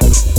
This